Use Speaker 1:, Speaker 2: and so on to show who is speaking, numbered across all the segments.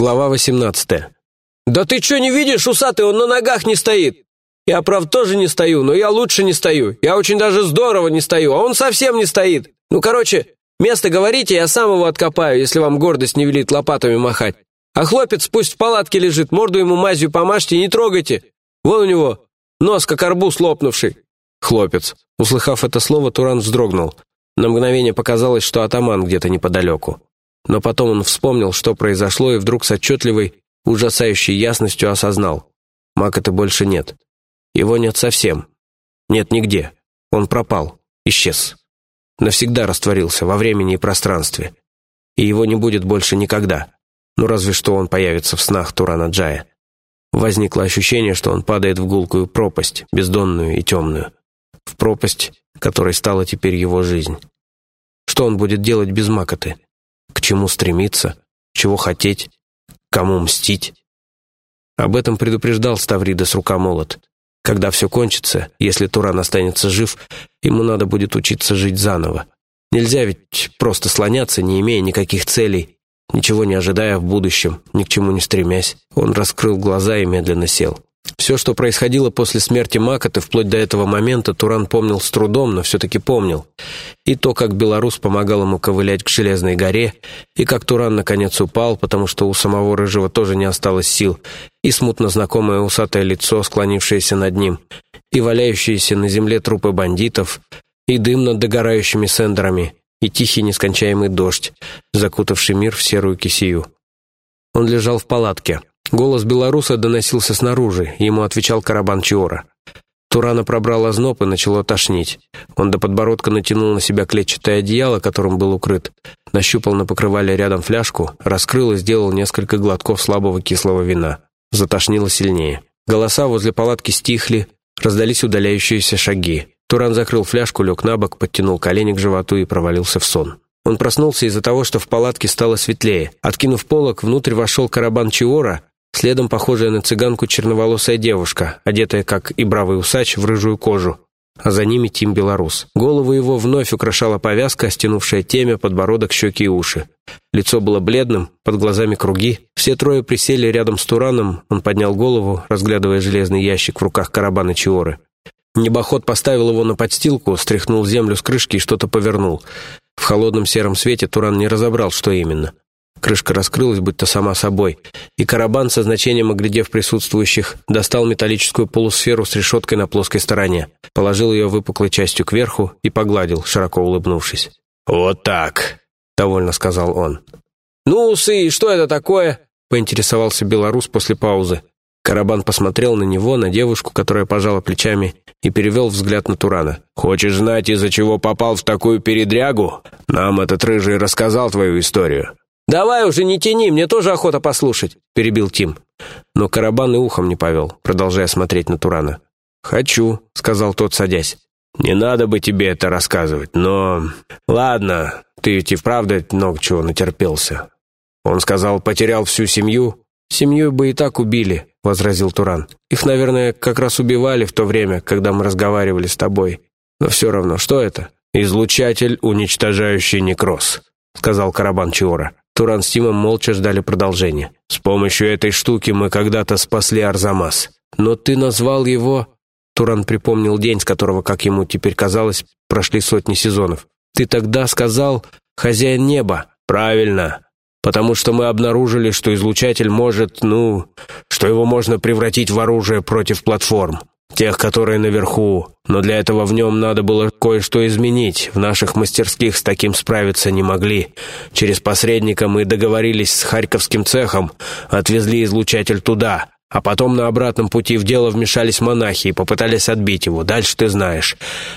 Speaker 1: Глава 18. «Да ты что не видишь, усатый, он на ногах не стоит!» «Я, правда, тоже не стою, но я лучше не стою. Я очень даже здорово не стою, а он совсем не стоит. Ну, короче, место говорите, я сам его откопаю, если вам гордость не велит лопатами махать. А хлопец пусть в палатке лежит, морду ему мазью помажьте и не трогайте. Вон у него нос, как арбуз лопнувший». «Хлопец». Услыхав это слово, Туран вздрогнул. На мгновение показалось, что атаман где-то неподалеку. Но потом он вспомнил, что произошло, и вдруг с отчетливой, ужасающей ясностью осознал. Макоты больше нет. Его нет совсем. Нет нигде. Он пропал. Исчез. Навсегда растворился во времени и пространстве. И его не будет больше никогда. Ну, разве что он появится в снах Турана Джая. Возникло ощущение, что он падает в гулкую пропасть, бездонную и темную. В пропасть, которой стала теперь его жизнь. Что он будет делать без Макоты? К чему стремиться? Чего хотеть? Кому мстить? Об этом предупреждал Ставридес Рукомолот. Когда все кончится, если Туран останется жив, ему надо будет учиться жить заново. Нельзя ведь просто слоняться, не имея никаких целей, ничего не ожидая в будущем, ни к чему не стремясь. Он раскрыл глаза и медленно сел. Все, что происходило после смерти Макоты, вплоть до этого момента, Туран помнил с трудом, но все-таки помнил. И то, как белорус помогал ему ковылять к Железной горе, и как Туран наконец упал, потому что у самого Рыжего тоже не осталось сил, и смутно знакомое усатое лицо, склонившееся над ним, и валяющиеся на земле трупы бандитов, и дым над догорающими сендерами, и тихий нескончаемый дождь, закутавший мир в серую кисию. Он лежал в палатке. Голос белоруса доносился снаружи, ему отвечал карабан Чиора. Турана пробрал озноб и начало тошнить. Он до подбородка натянул на себя клетчатое одеяло, которым был укрыт, нащупал на покрывале рядом фляжку, раскрыл и сделал несколько глотков слабого кислого вина. Затошнило сильнее. Голоса возле палатки стихли, раздались удаляющиеся шаги. Туран закрыл фляжку, лег на бок, подтянул колени к животу и провалился в сон. Он проснулся из-за того, что в палатке стало светлее. Откинув полок, внутрь вошел карабан Чиора, Следом похожая на цыганку черноволосая девушка, одетая, как и бравый усач, в рыжую кожу. А за ними Тим Белорус. Голову его вновь украшала повязка, стянувшая темя, подбородок, щеки и уши. Лицо было бледным, под глазами круги. Все трое присели рядом с Тураном, он поднял голову, разглядывая железный ящик в руках карабана Чиоры. Небоход поставил его на подстилку, стряхнул землю с крышки и что-то повернул. В холодном сером свете Туран не разобрал, что именно. Крышка раскрылась, будто сама собой, и Карабан, со значением оглядев присутствующих, достал металлическую полусферу с решеткой на плоской стороне, положил ее выпуклой частью кверху и погладил, широко улыбнувшись.
Speaker 2: «Вот так», — довольно сказал он.
Speaker 1: «Ну, усы, что это такое?» — поинтересовался белорус после паузы. Карабан посмотрел на него, на девушку, которая пожала плечами, и перевел взгляд на Турана.
Speaker 2: «Хочешь знать, из-за чего попал в такую передрягу? Нам этот рыжий рассказал твою историю.
Speaker 1: «Давай уже не тяни, мне тоже охота послушать», — перебил Тим. Но Карабан и ухом не повел, продолжая смотреть на Турана.
Speaker 2: «Хочу», — сказал тот, садясь. «Не надо бы тебе это рассказывать, но... Ладно, ты ведь и вправду много чего натерпелся». Он сказал, потерял всю семью.
Speaker 1: «Семью бы и так убили», — возразил Туран. «Их, наверное, как раз убивали в то время, когда мы разговаривали с тобой. Но все равно, что это?»
Speaker 2: «Излучатель, уничтожающий некроз», — сказал Карабан Чиора.
Speaker 1: Туран с Тимом молча ждали продолжения.
Speaker 2: «С помощью этой штуки мы когда-то спасли Арзамас».
Speaker 1: «Но ты назвал его...» Туран припомнил день, с которого, как ему теперь казалось, прошли сотни сезонов. «Ты тогда сказал «хозяин неба».
Speaker 2: «Правильно. Потому что мы обнаружили, что излучатель может, ну, что его можно превратить в оружие против платформ. Тех, которые наверху. Но для этого в нем надо было кое-что изменить. В наших мастерских с таким справиться не могли. Через посредника мы договорились с Харьковским цехом, отвезли излучатель туда. А потом на обратном пути в дело вмешались монахи и попытались отбить его. Дальше ты знаешь.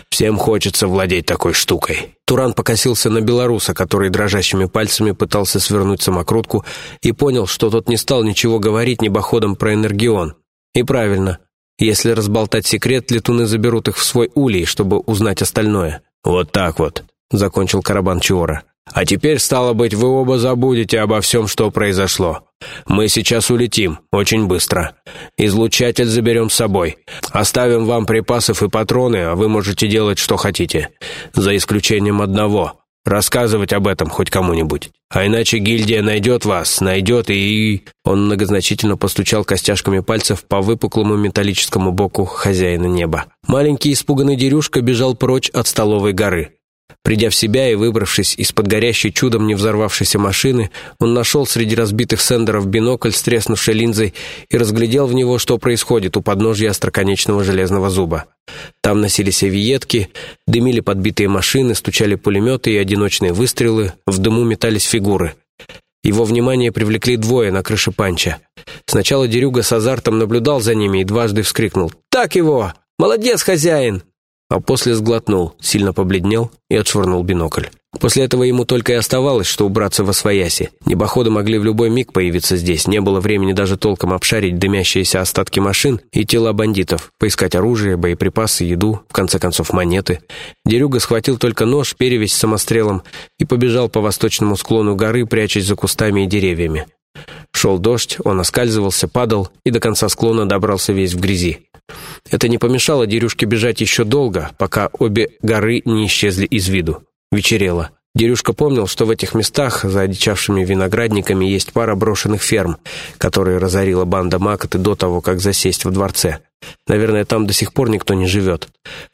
Speaker 2: Всем хочется владеть такой штукой».
Speaker 1: Туран покосился на белоруса, который дрожащими пальцами пытался свернуть самокрутку и понял, что тот не стал ничего говорить небоходом про энергион. И правильно. Если разболтать секрет, летуны заберут их в свой улей, чтобы узнать остальное.
Speaker 2: «Вот так вот», — закончил Карабан Чуора. «А теперь, стало быть, вы оба забудете обо всем, что произошло. Мы сейчас улетим, очень быстро. Излучатель заберем с собой. Оставим вам припасов и патроны, а вы можете делать, что хотите. За исключением одного. Рассказывать об этом хоть кому-нибудь. А иначе гильдия найдет вас, найдет и...» Он многозначительно постучал костяшками пальцев по выпуклому металлическому боку хозяина неба. Маленький испуганный дерюшка бежал прочь от столовой горы. Придя в себя и выбравшись из-под горящей чудом не взорвавшейся машины, он нашел среди разбитых сендеров бинокль с треснувшей линзой и разглядел в него, что происходит у подножья остроконечного железного зуба. Там носились авиетки, дымили подбитые машины, стучали пулеметы и одиночные выстрелы, в дыму метались фигуры. Его внимание привлекли двое на крыше панча. Сначала Дерюга с азартом наблюдал за ними и дважды вскрикнул «Так его! Молодец, хозяин!» А после сглотнул, сильно побледнел и отшвырнул бинокль. После этого ему только и оставалось, что убраться во свояси. Небоходы могли в любой миг появиться здесь, не было времени даже толком обшарить дымящиеся остатки машин и тела бандитов, поискать оружие, боеприпасы, еду, в конце концов монеты. Дерюга схватил только нож, перевязь самострелом и побежал по восточному склону горы, прячась за кустами и деревьями. Шел дождь, он оскальзывался, падал и до конца склона добрался весь в грязи. Это не помешало Дерюшке бежать еще долго, пока обе горы не исчезли из виду. Вечерело. Дерюшка помнил, что в этих местах, за одичавшими виноградниками, есть пара брошенных ферм, которые разорила банда Макоты до того, как засесть во дворце. Наверное, там до сих пор никто не живет.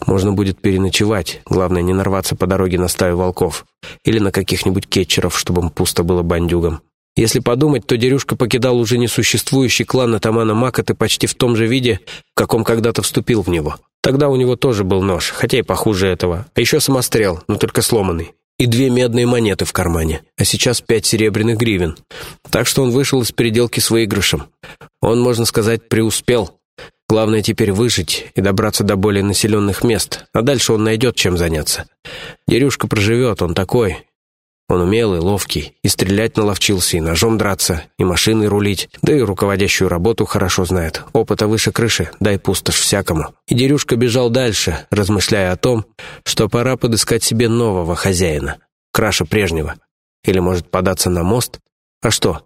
Speaker 2: Можно будет переночевать, главное не нарваться по дороге на стаю волков. Или на каких-нибудь кетчеров, чтобы пусто было бандюгам. Если подумать, то Дерюшка покидал уже несуществующий клан атамана Макоты почти в том же виде, в каком когда-то вступил в него. Тогда у него тоже был нож, хотя и похуже этого. А еще самострел, но только сломанный. И две медные монеты в кармане. А сейчас пять серебряных гривен. Так что он вышел из переделки с выигрышем. Он, можно сказать, преуспел. Главное теперь выжить и добраться до более населенных мест, а дальше он найдет чем заняться. Дерюшка проживет, он такой, он умелый, ловкий, и стрелять наловчился, и ножом драться, и машиной рулить, да и руководящую работу хорошо знает. Опыта выше крыши, дай пустошь всякому. И Дерюшка бежал дальше, размышляя о том, что пора подыскать себе нового хозяина, краше прежнего. Или может податься на мост? А что?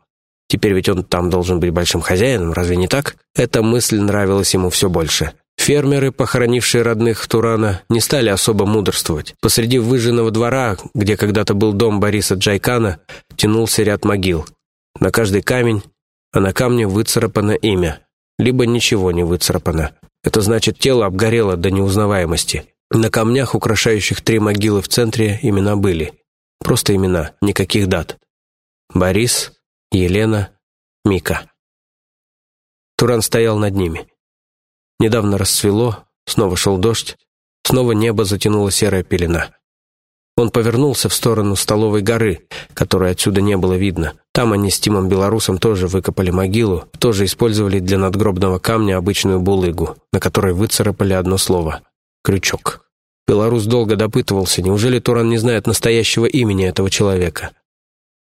Speaker 2: Теперь ведь он там должен быть большим хозяином, разве не так? Эта мысль нравилась ему все больше. Фермеры, похоронившие родных Турана, не стали особо мудрствовать. Посреди выжженного двора, где когда-то был дом Бориса Джайкана, тянулся ряд могил. На каждый камень, а на камне выцарапано имя. Либо ничего не выцарапано. Это значит, тело обгорело до неузнаваемости. На камнях, украшающих три могилы в центре, имена были. Просто имена, никаких дат. Борис, Елена, Мика. Туран стоял над ними. Недавно расцвело, снова шел дождь, снова небо затянула серая пелена. Он повернулся в сторону столовой горы, которой отсюда не было видно. Там они с Тимом Белорусом тоже выкопали могилу, тоже использовали для надгробного камня обычную булыгу, на которой выцарапали одно слово — «крючок». Белорус долго допытывался, неужели Туран не знает настоящего имени этого человека?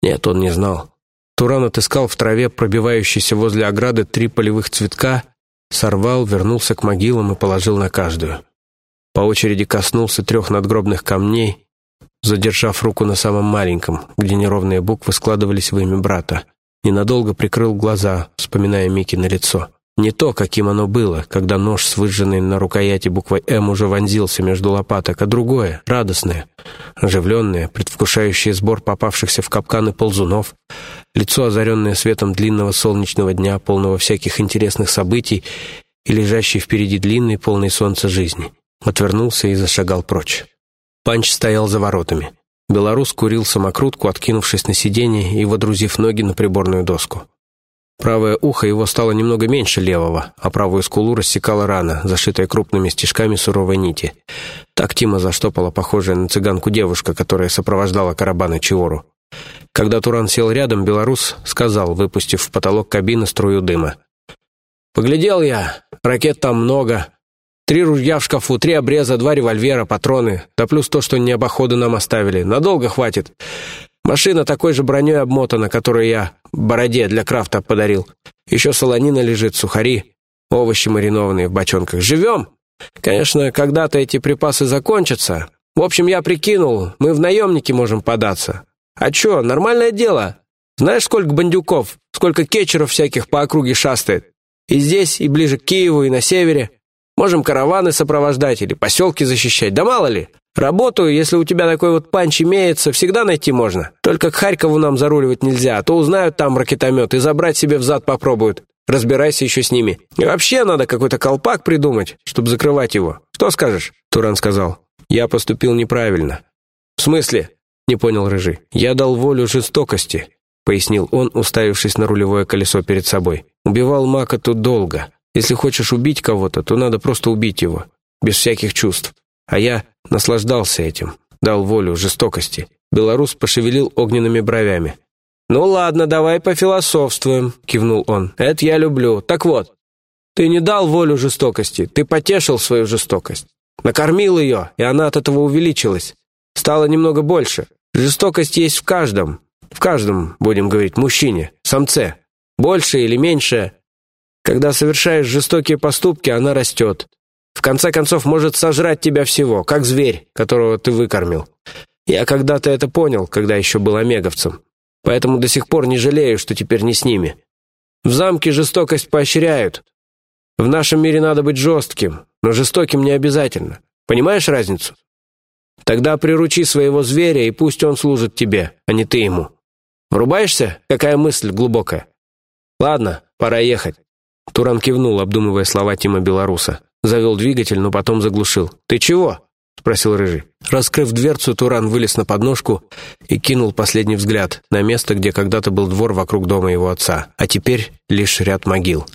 Speaker 2: Нет, он не знал. Туран отыскал в траве пробивающейся возле ограды три полевых цветка Сорвал, вернулся к могилам и положил на каждую. По очереди коснулся трех надгробных камней, задержав руку на самом маленьком, где неровные буквы складывались в имя брата. Ненадолго прикрыл глаза, вспоминая Мики на лицо. Не то, каким оно было, когда нож с выжженной на рукояти буквой «М» уже вонзился между лопаток, а другое, радостное, оживленное, предвкушающее сбор попавшихся в капканы ползунов, лицо, озаренное светом длинного солнечного дня, полного всяких интересных событий и лежащий впереди длинный, полный солнца жизни. Отвернулся и зашагал прочь. Панч стоял за воротами. Белорус курил самокрутку, откинувшись на сиденье и водрузив ноги на приборную доску. Правое ухо его стало немного меньше левого, а правую скулу рассекала рана, зашитая крупными стежками суровой нити. Так Тима заштопала похожая на цыганку девушка, которая сопровождала Карабана Чиору. Когда Туран сел рядом, белорус сказал, выпустив в потолок кабины струю дыма. «Поглядел я, ракет там много. Три ружья в шкафу, три обреза, два револьвера, патроны, да плюс то, что небоходы нам оставили. Надолго хватит. Машина такой же броней обмотана, которую я бороде для крафта подарил. Еще солонина лежит, сухари, овощи маринованные в бочонках. Живем! Конечно, когда-то эти припасы закончатся. В общем, я прикинул, мы в наемники можем податься. А че, нормальное дело. Знаешь, сколько бандюков, сколько кетчеров всяких по округе шастает. И здесь, и ближе к Киеву, и на севере. Можем караваны сопровождать или поселки защищать, да мало ли.
Speaker 1: Работу, если у тебя такой вот панч имеется, всегда найти можно. Только к Харькову нам заруливать нельзя, а то узнают там ракетомет и забрать себе взад попробуют. Разбирайся еще с ними. И вообще надо какой-то колпак придумать, чтобы закрывать его. Что скажешь?» Туран сказал. «Я поступил неправильно». «В смысле?» — не понял Рыжий. «Я дал волю жестокости», — пояснил он, уставившись на рулевое колесо перед собой. «Убивал Мака тут долго. Если хочешь убить кого-то, то надо просто убить его, без всяких чувств. А я наслаждался этим, дал волю жестокости. Белорус пошевелил огненными бровями. «Ну ладно, давай пофилософствуем», — кивнул он. «Это я люблю. Так вот, ты не дал волю жестокости, ты потешил свою жестокость. Накормил ее, и она от этого увеличилась. Стало немного больше. Жестокость есть в каждом. В каждом, будем говорить, мужчине, самце. Больше или меньше. Когда совершаешь жестокие поступки, она растет. В конце концов, может сожрать тебя всего, как зверь, которого ты выкормил. Я когда-то это понял, когда еще был омеговцем. Поэтому до сих пор не жалею, что теперь не с ними. В замке жестокость поощряют. В нашем мире надо быть жестким, но жестоким не обязательно. Понимаешь разницу? Тогда приручи своего зверя, и пусть он служит тебе, а не ты ему. Врубаешься? Какая мысль глубокая. Ладно, пора ехать. Туран кивнул, обдумывая слова Тима Белоруса. Завел двигатель, но потом заглушил. «Ты чего?» — спросил Рыжий. Раскрыв дверцу, Туран вылез на подножку и кинул последний взгляд на место, где когда-то был двор вокруг дома его отца, а теперь лишь ряд могил.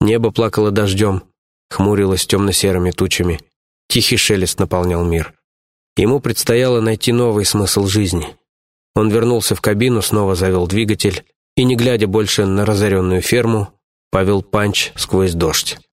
Speaker 1: Небо плакало дождем, хмурилось темно-серыми тучами. Тихий шелест наполнял мир. Ему предстояло найти новый смысл жизни. Он вернулся в кабину, снова завел двигатель и, не глядя больше на разоренную ферму, повел панч сквозь дождь.